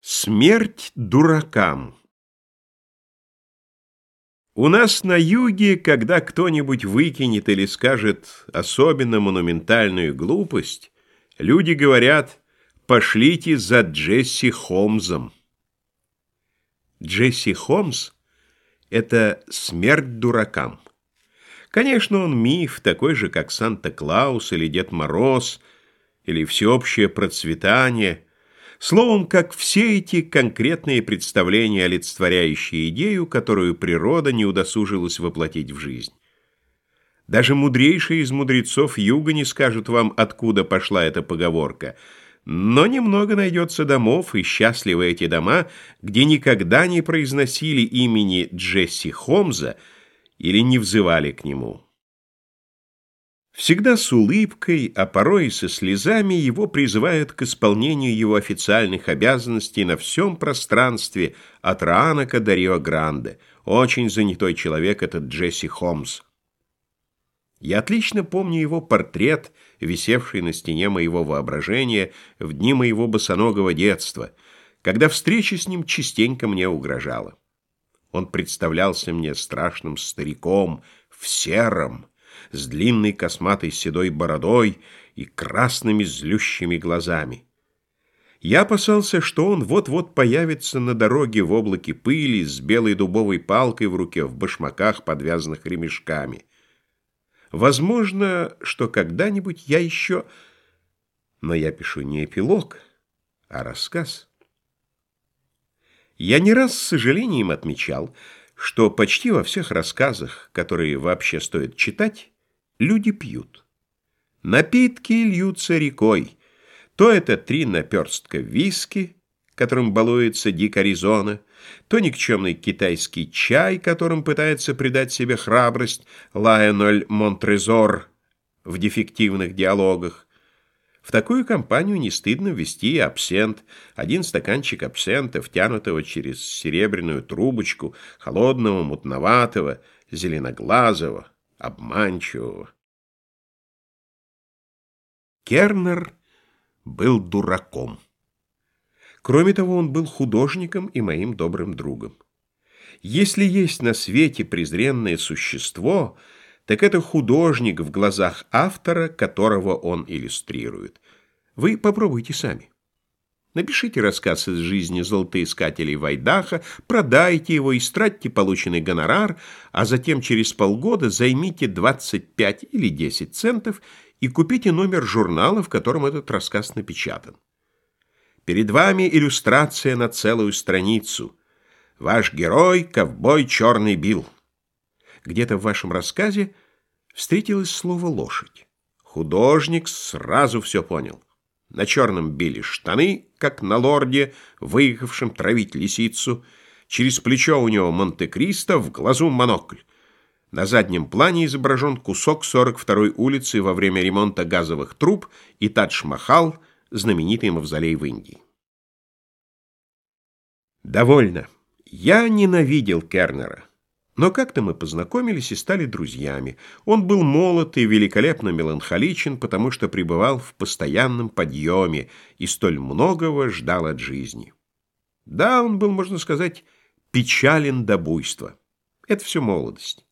Смерть дуракам У нас на юге, когда кто-нибудь выкинет или скажет особенно монументальную глупость, люди говорят «пошлите за Джесси Холмсом». Джесси Холмс — это смерть дуракам. Конечно, он миф, такой же, как Санта-Клаус или Дед Мороз, или всеобщее процветание — Словом, как все эти конкретные представления, олицетворяющие идею, которую природа не удосужилась воплотить в жизнь. Даже мудрейшие из мудрецов юга не скажут вам, откуда пошла эта поговорка, но немного найдется домов, и счастливы эти дома, где никогда не произносили имени Джесси Холмза или не взывали к нему. Всегда с улыбкой, а порой и со слезами его призывают к исполнению его официальных обязанностей на всем пространстве от Раанака до Рио-Гранде. Очень занятой человек этот Джесси Холмс. Я отлично помню его портрет, висевший на стене моего воображения в дни моего босоногого детства, когда встреча с ним частенько мне угрожала. Он представлялся мне страшным стариком в сером, с длинной косматой седой бородой и красными злющими глазами. Я опасался, что он вот-вот появится на дороге в облаке пыли с белой дубовой палкой в руке, в башмаках, подвязанных ремешками. Возможно, что когда-нибудь я еще... Но я пишу не эпилог, а рассказ. Я не раз с сожалением отмечал, что почти во всех рассказах, которые вообще стоит читать, люди пьют. Напитки льются рекой. То это три наперстка виски, которым балуется Дик Аризона, то никчемный китайский чай, которым пытается придать себе храбрость Лайонель Монтрезор в дефективных диалогах, в такую компанию не стыдно ввести абсент, один стаканчик абсента, втянутого через серебряную трубочку, холодного, мутноватого, зеленоглазого, обманчивого. Кернер был дураком. Кроме того, он был художником и моим добрым другом. Если есть на свете презренное существо – так это художник в глазах автора, которого он иллюстрирует. Вы попробуйте сами. Напишите рассказ из жизни золотоискателей Вайдаха, продайте его, истратьте полученный гонорар, а затем через полгода займите 25 или 10 центов и купите номер журнала, в котором этот рассказ напечатан. Перед вами иллюстрация на целую страницу. Ваш герой — ковбой Черный Билл. Где-то в вашем рассказе встретилось слово «лошадь». Художник сразу все понял. На черном били штаны, как на лорде, выехавшем травить лисицу. Через плечо у него Монте-Кристо, в глазу монокль. На заднем плане изображен кусок 42-й улицы во время ремонта газовых труб и Тадж-Махал, знаменитый мавзолей в Индии. Довольно. Я ненавидел Кернера. Но как-то мы познакомились и стали друзьями. Он был молод и великолепно меланхоличен, потому что пребывал в постоянном подъеме и столь многого ждал от жизни. Да, он был, можно сказать, печален до буйства. Это все молодость.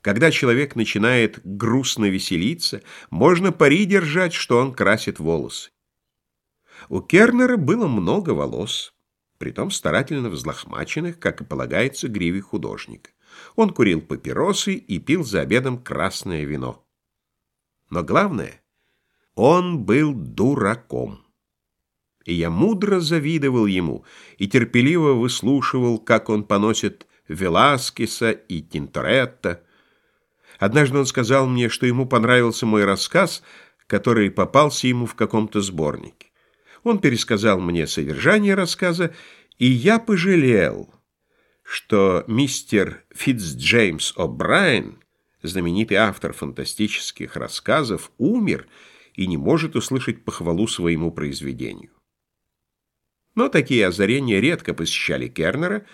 Когда человек начинает грустно веселиться, можно пари держать, что он красит волосы. У Кернера было много волос, притом старательно взлохмаченных, как и полагается гриве художника. Он курил папиросы и пил за обедом красное вино. Но главное, он был дураком. И я мудро завидовал ему и терпеливо выслушивал, как он поносит Веласкеса и Тинторетто. Однажды он сказал мне, что ему понравился мой рассказ, который попался ему в каком-то сборнике. Он пересказал мне содержание рассказа, и я пожалел, что мистер Фитцджеймс О'Брайен, знаменитый автор фантастических рассказов, умер и не может услышать похвалу своему произведению. Но такие озарения редко посещали Кернера,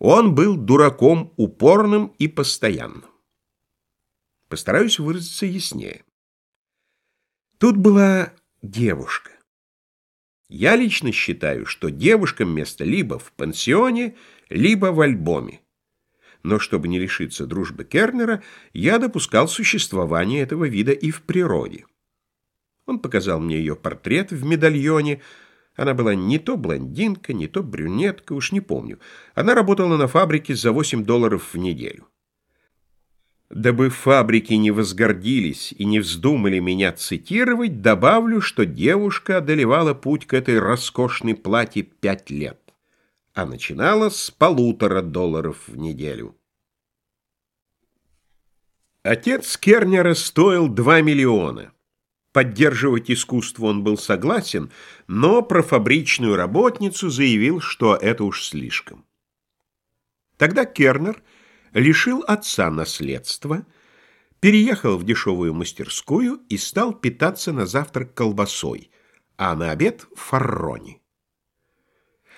он был дураком упорным и постоянным. Постараюсь выразиться яснее. Тут была девушка. Я лично считаю, что девушкам место либо в пансионе, либо в альбоме. Но чтобы не лишиться дружбы Кернера, я допускал существование этого вида и в природе. Он показал мне ее портрет в медальоне. Она была не то блондинка, не то брюнетка, уж не помню. Она работала на фабрике за 8 долларов в неделю. Дабы фабрики не возгордились и не вздумали меня цитировать, добавлю, что девушка одолевала путь к этой роскошной плате пять лет, а начинала с полутора долларов в неделю. Отец Кернера стоил два миллиона. Поддерживать искусство он был согласен, но про фабричную работницу заявил, что это уж слишком. Тогда Кернер лишил отца наследства, переехал в дешевую мастерскую и стал питаться на завтрак колбасой, а на обед – фаррони.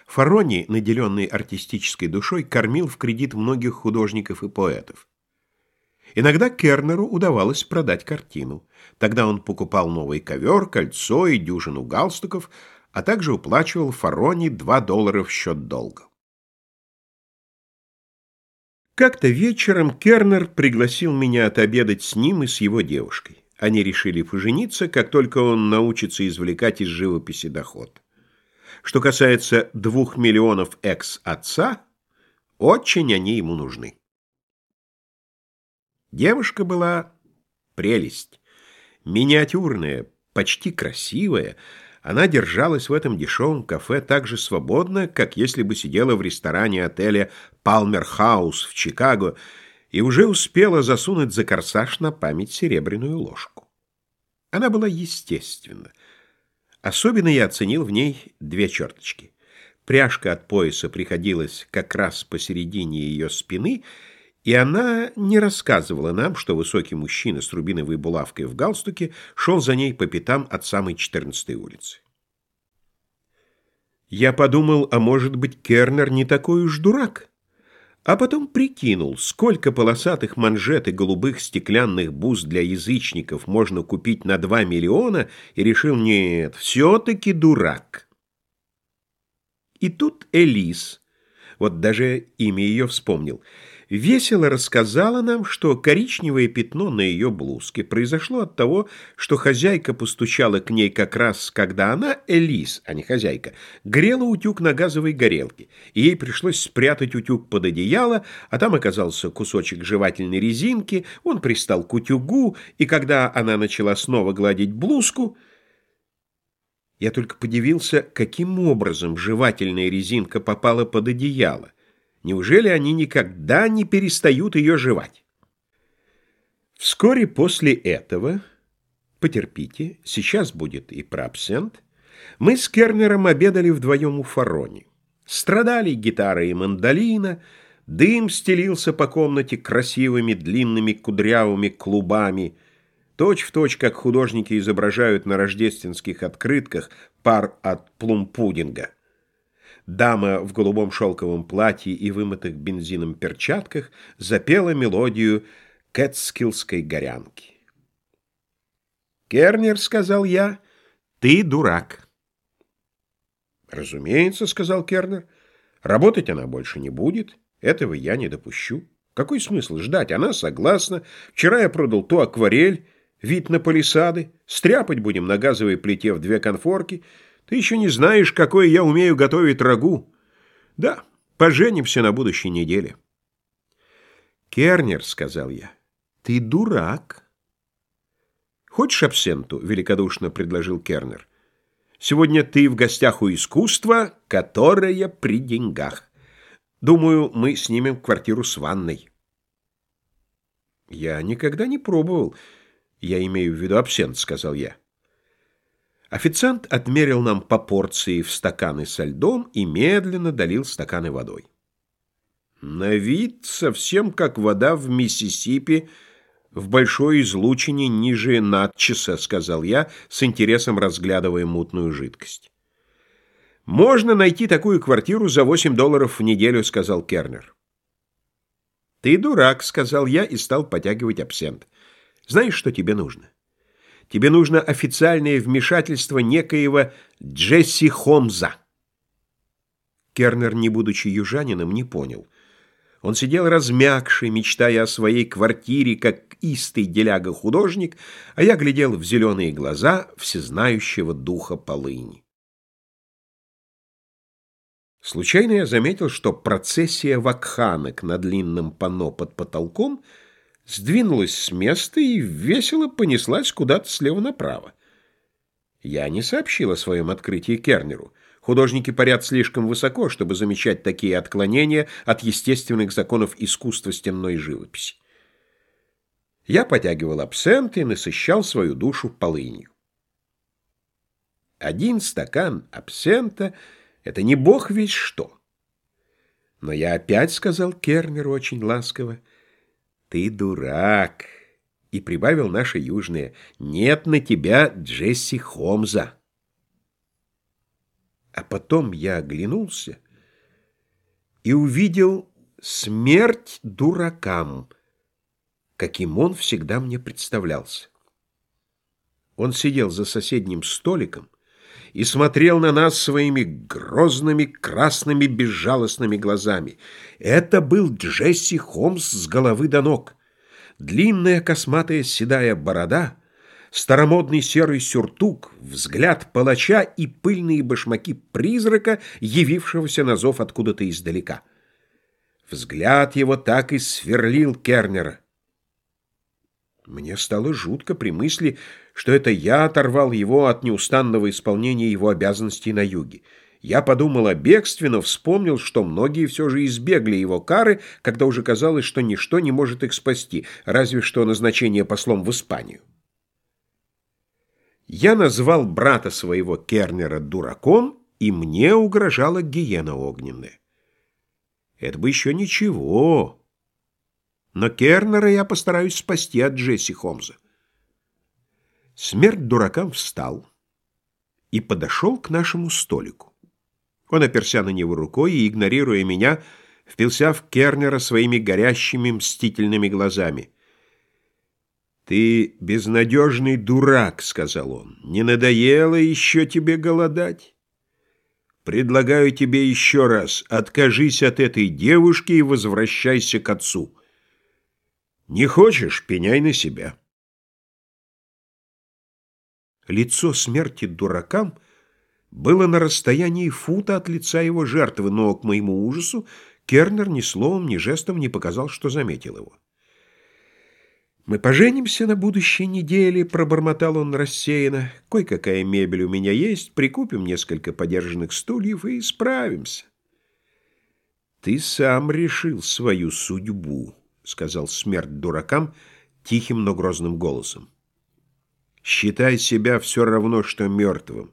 Фаррони, наделенный артистической душой, кормил в кредит многих художников и поэтов. Иногда Кернеру удавалось продать картину. Тогда он покупал новый ковер, кольцо и дюжину галстуков, а также уплачивал Фарони 2 доллара в счет долга. Как-то вечером Кернер пригласил меня отобедать с ним и с его девушкой. Они решили пожениться, как только он научится извлекать из живописи доход. Что касается двух миллионов экс-отца, очень они ему нужны. Девушка была прелесть. Миниатюрная, почти красивая, она держалась в этом дешевом кафе так же свободно, как если бы сидела в ресторане отеля «Палмер Хаус» в Чикаго и уже успела засунуть за корсаж на память серебряную ложку. Она была естественна. Особенно я оценил в ней две черточки. Пряжка от пояса приходилась как раз посередине ее спины — и она не рассказывала нам, что высокий мужчина с рубиновой булавкой в галстуке шел за ней по пятам от самой 14-й улицы. Я подумал, а может быть, Кернер не такой уж дурак? А потом прикинул, сколько полосатых манжет и голубых стеклянных бус для язычников можно купить на 2 миллиона, и решил, нет, все-таки дурак. И тут Элис, вот даже имя ее вспомнил, — весело рассказала нам, что коричневое пятно на ее блузке произошло от того, что хозяйка постучала к ней как раз, когда она, Элис, а не хозяйка, грела утюг на газовой горелке, и ей пришлось спрятать утюг под одеяло, а там оказался кусочек жевательной резинки, он пристал к утюгу, и когда она начала снова гладить блузку, я только подивился, каким образом жевательная резинка попала под одеяло. Неужели они никогда не перестают ее жевать? Вскоре после этого, потерпите, сейчас будет и про абсент, мы с Кернером обедали вдвоем у Фарони. Страдали гитара и мандолина, дым стелился по комнате красивыми длинными кудрявыми клубами, точь-в-точь, точь, как художники изображают на рождественских открытках пар от плумпудинга. Дама в голубом шелковом платье и вымытых бензином перчатках запела мелодию кэтскиллской горянки. «Кернер», — сказал я, — «ты дурак». «Разумеется», — сказал Кернер, — «работать она больше не будет, этого я не допущу. Какой смысл ждать? Она согласна. Вчера я продал ту акварель, вид на палисады, стряпать будем на газовой плите в две конфорки». Ты еще не знаешь, какое я умею готовить рагу. Да, поженимся на будущей неделе. Кернер, — сказал я, — ты дурак. Хочешь абсенту? — великодушно предложил Кернер. Сегодня ты в гостях у искусства, которое при деньгах. Думаю, мы снимем квартиру с ванной. Я никогда не пробовал. Я имею в виду абсент, — сказал я. Официант отмерил нам по порции в стаканы со льдом и медленно долил стаканы водой. На вид совсем как вода в Миссисипи в большой излучине ниже надчаса, сказал я, с интересом разглядывая мутную жидкость. «Можно найти такую квартиру за 8 долларов в неделю», — сказал Кернер. «Ты дурак», — сказал я и стал потягивать абсент. «Знаешь, что тебе нужно?» Тебе нужно официальное вмешательство некоего Джесси Хомза. Кернер, не будучи южанином, не понял. Он сидел размягший, мечтая о своей квартире, как истый деляга-художник, а я глядел в зеленые глаза всезнающего духа полыни. Случайно я заметил, что процессия вакханок на длинном панно под потолком сдвинулась с места и весело понеслась куда-то слева направо. Я не сообщил о своем открытии Кернеру. Художники парят слишком высоко, чтобы замечать такие отклонения от естественных законов искусства стенной живописи. Я потягивал абсент и насыщал свою душу полынью. Один стакан абсента — это не бог весь что. Но я опять сказал Кернеру очень ласково, «Ты дурак!» И прибавил наше южное, «Нет на тебя Джесси Хомза!» А потом я оглянулся и увидел смерть дуракам, каким он всегда мне представлялся. Он сидел за соседним столиком, и смотрел на нас своими грозными, красными, безжалостными глазами. Это был Джесси Холмс с головы до ног. Длинная косматая седая борода, старомодный серый сюртук, взгляд палача и пыльные башмаки призрака, явившегося на зов откуда-то издалека. Взгляд его так и сверлил Кернера. Мне стало жутко при мысли, что это я оторвал его от неустанного исполнения его обязанностей на юге. Я подумал о бегстве, но вспомнил, что многие все же избегли его кары, когда уже казалось, что ничто не может их спасти, разве что назначение послом в Испанию. Я назвал брата своего Кернера дураком, и мне угрожала гиена огненная. Это бы еще ничего. Но Кернера я постараюсь спасти от Джесси Холмза. Смерть дуракам встал и подошел к нашему столику. Он оперся на него рукой и, игнорируя меня, впился в Кернера своими горящими мстительными глазами. «Ты безнадежный дурак», — сказал он. «Не надоело еще тебе голодать? Предлагаю тебе еще раз, откажись от этой девушки и возвращайся к отцу». Не хочешь — пеняй на себя. Лицо смерти дуракам было на расстоянии фута от лица его жертвы, но, к моему ужасу, Кернер ни словом, ни жестом не показал, что заметил его. «Мы поженимся на будущей неделе», — пробормотал он рассеянно. «Кой-какая мебель у меня есть, прикупим несколько подержанных стульев и справимся». «Ты сам решил свою судьбу». — сказал смерть дуракам тихим, но грозным голосом. «Считай себя все равно, что мертвым.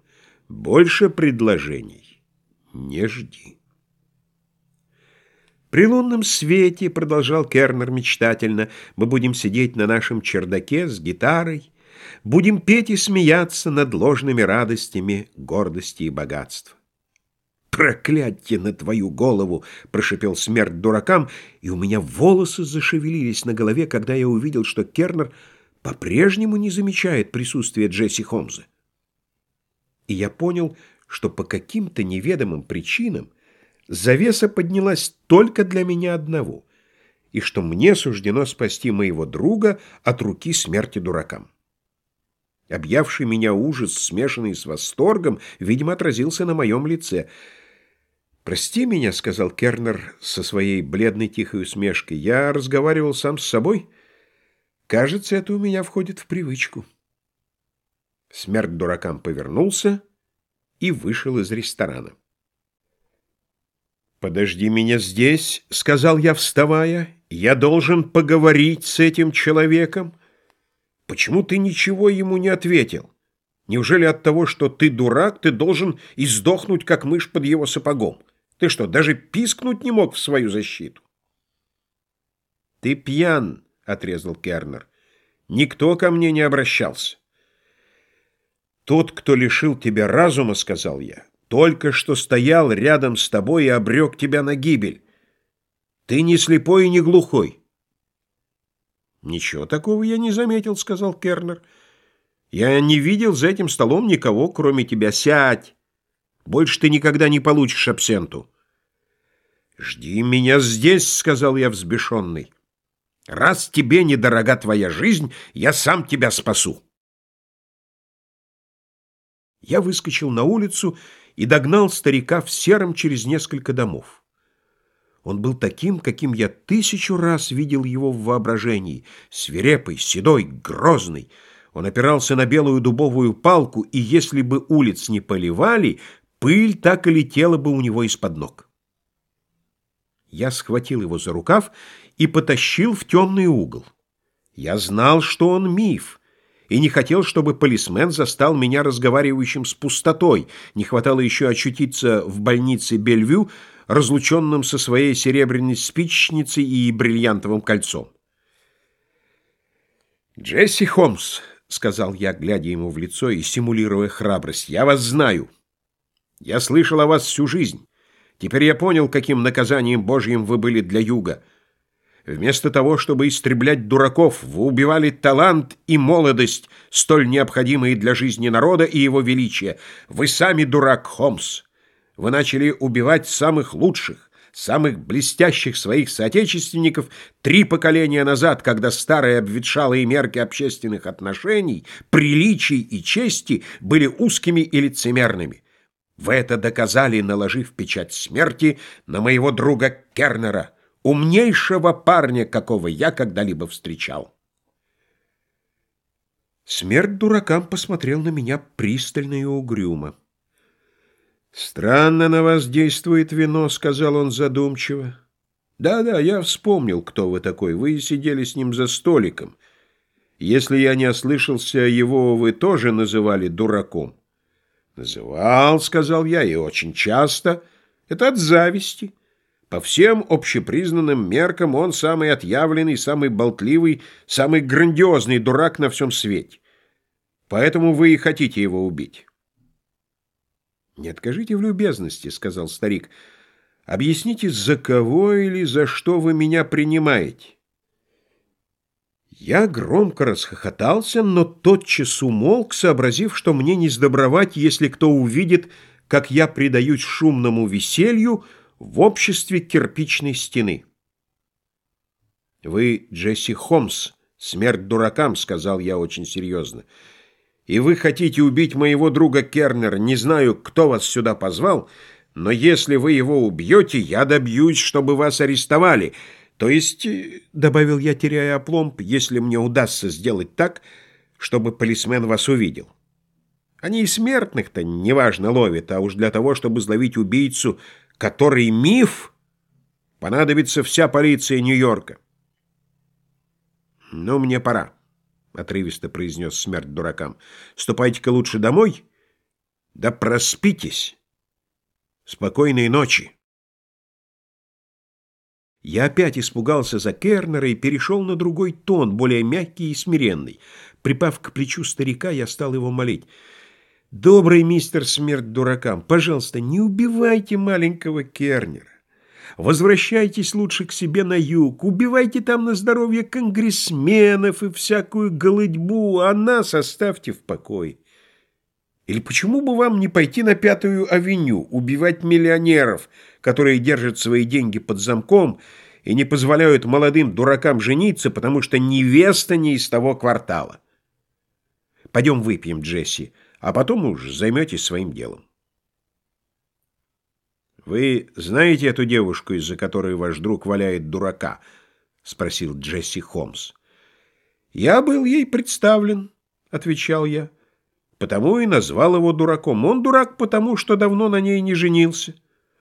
Больше предложений не жди». «При лунном свете», — продолжал Кернер мечтательно, — «мы будем сидеть на нашем чердаке с гитарой, будем петь и смеяться над ложными радостями гордости и богатства. «Проклятье на твою голову!» — прошипел смерть дуракам, и у меня волосы зашевелились на голове, когда я увидел, что Кернер по-прежнему не замечает присутствия Джесси Холмза. И я понял, что по каким-то неведомым причинам завеса поднялась только для меня одного, и что мне суждено спасти моего друга от руки смерти дуракам. Объявший меня ужас, смешанный с восторгом, видимо, отразился на моем лице — «Прости меня», — сказал Кернер со своей бледной тихой усмешкой. «Я разговаривал сам с собой. Кажется, это у меня входит в привычку». Смерть дуракам повернулся и вышел из ресторана. «Подожди меня здесь», — сказал я, вставая. «Я должен поговорить с этим человеком. Почему ты ничего ему не ответил? Неужели от того, что ты дурак, ты должен издохнуть, как мышь под его сапогом?» Ты что, даже пискнуть не мог в свою защиту? Ты пьян, отрезал Кернер. Никто ко мне не обращался. Тот, кто лишил тебя разума, сказал я, только что стоял рядом с тобой и обрек тебя на гибель. Ты не слепой и не глухой. Ничего такого я не заметил, сказал Кернер. Я не видел за этим столом никого, кроме тебя. Сядь! Больше ты никогда не получишь абсенту. «Жди меня здесь», — сказал я взбешенный. «Раз тебе недорога твоя жизнь, я сам тебя спасу». Я выскочил на улицу и догнал старика в сером через несколько домов. Он был таким, каким я тысячу раз видел его в воображении, свирепый, седой, грозный. Он опирался на белую дубовую палку, и если бы улиц не поливали, пыль так и летела бы у него из-под ног. Я схватил его за рукав и потащил в темный угол. Я знал, что он миф, и не хотел, чтобы полисмен застал меня разговаривающим с пустотой. Не хватало еще очутиться в больнице Бельвю, разлученным со своей серебряной спичницей и бриллиантовым кольцом. «Джесси Холмс», — сказал я, глядя ему в лицо и симулируя храбрость, — «я вас знаю. Я слышал о вас всю жизнь. Теперь я понял, каким наказанием Божьим вы были для Юга. Вместо того, чтобы истреблять дураков, вы убивали талант и молодость, столь необходимые для жизни народа и его величия. Вы сами дурак, Холмс. Вы начали убивать самых лучших, самых блестящих своих соотечественников три поколения назад, когда старые обветшалые мерки общественных отношений, приличий и чести были узкими и лицемерными. Вы это доказали, наложив печать смерти на моего друга Кернера, умнейшего парня, какого я когда-либо встречал. Смерть дуракам посмотрел на меня пристально и угрюмо. «Странно на вас действует вино», — сказал он задумчиво. «Да-да, я вспомнил, кто вы такой. Вы сидели с ним за столиком. Если я не ослышался, его вы тоже называли дураком». «Называл, — сказал я, — и очень часто. Это от зависти. По всем общепризнанным меркам он самый отъявленный, самый болтливый, самый грандиозный дурак на всем свете. Поэтому вы и хотите его убить». «Не откажите в любезности, — сказал старик. Объясните, за кого или за что вы меня принимаете?» Я громко расхохотался, но тотчас умолк, сообразив, что мне не сдобровать, если кто увидит, как я предаюсь шумному веселью в обществе кирпичной стены. «Вы Джесси Холмс, смерть дуракам», — сказал я очень серьезно. «И вы хотите убить моего друга Кернера. Не знаю, кто вас сюда позвал, но если вы его убьете, я добьюсь, чтобы вас арестовали». То есть, э, — добавил я, теряя опломб, — если мне удастся сделать так, чтобы полисмен вас увидел. Они и смертных-то неважно ловят, а уж для того, чтобы изловить убийцу, который миф, понадобится вся полиция Нью-Йорка. «Ну, мне пора», — отрывисто произнес смерть дуракам. «Ступайте-ка лучше домой, да проспитесь. Спокойной ночи». Я опять испугался за Кернера и перешел на другой тон, более мягкий и смиренный. Припав к плечу старика, я стал его молить. «Добрый мистер смерть дуракам, пожалуйста, не убивайте маленького Кернера. Возвращайтесь лучше к себе на юг, убивайте там на здоровье конгрессменов и всякую голыдьбу, а нас оставьте в покое. Или почему бы вам не пойти на Пятую авеню, убивать миллионеров, которые держат свои деньги под замком и не позволяют молодым дуракам жениться, потому что невеста не из того квартала? Пойдем выпьем, Джесси, а потом уж займетесь своим делом. «Вы знаете эту девушку, из-за которой ваш друг валяет дурака?» — спросил Джесси Холмс. «Я был ей представлен», — отвечал я. Потому и назвал его дураком. Он дурак потому, что давно на ней не женился.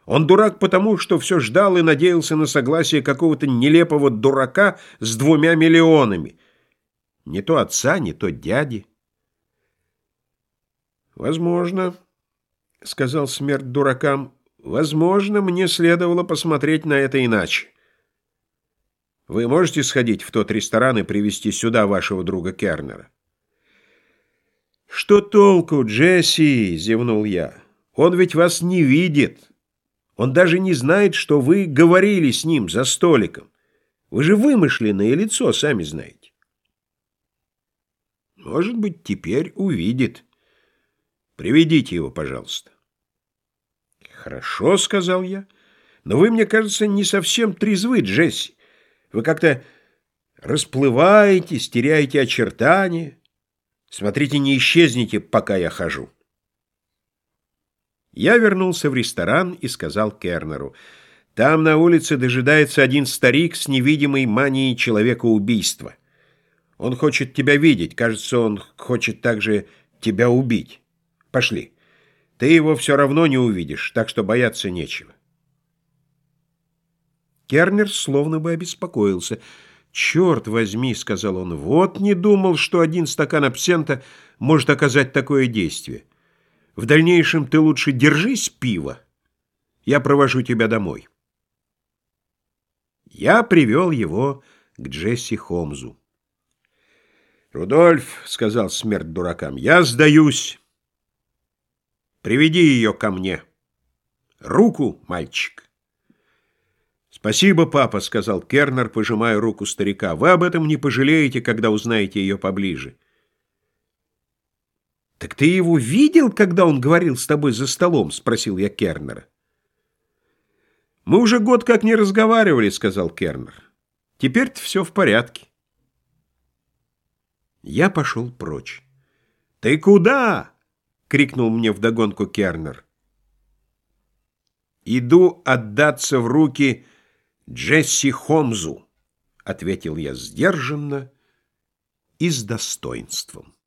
Он дурак потому, что все ждал и надеялся на согласие какого-то нелепого дурака с двумя миллионами. Не то отца, не то дяди. «Возможно», — сказал смерть дуракам, — «возможно, мне следовало посмотреть на это иначе. Вы можете сходить в тот ресторан и привезти сюда вашего друга Кернера?» «Что толку, Джесси?» — зевнул я. «Он ведь вас не видит. Он даже не знает, что вы говорили с ним за столиком. Вы же вымышленное лицо, сами знаете». Может быть, теперь увидит. Приведите его, пожалуйста. Хорошо, сказал я. Но вы, мне кажется, не совсем трезвы, Джесси. Вы как-то расплываетесь, теряете очертания. Смотрите, не исчезните, пока я хожу. Я вернулся в ресторан и сказал Кернеру, «Там на улице дожидается один старик с невидимой манией человека убийства. Он хочет тебя видеть, кажется, он хочет также тебя убить. Пошли. Ты его все равно не увидишь, так что бояться нечего». Кернер словно бы обеспокоился. «Черт возьми», — сказал он, — «вот не думал, что один стакан абсента может оказать такое действие». В дальнейшем ты лучше держись пива. Я провожу тебя домой. Я привел его к Джесси Холмзу. «Рудольф», — сказал смерть дуракам, — «я сдаюсь. Приведи ее ко мне. Руку, мальчик». «Спасибо, папа», — сказал Кернер, пожимая руку старика. «Вы об этом не пожалеете, когда узнаете ее поближе». «Так ты его видел, когда он говорил с тобой за столом?» — спросил я Кернера. «Мы уже год как не разговаривали», — сказал Кернер. «Теперь-то все в порядке». Я пошел прочь. «Ты куда?» — крикнул мне вдогонку Кернер. «Иду отдаться в руки Джесси Холмзу», — ответил я сдержанно и с достоинством.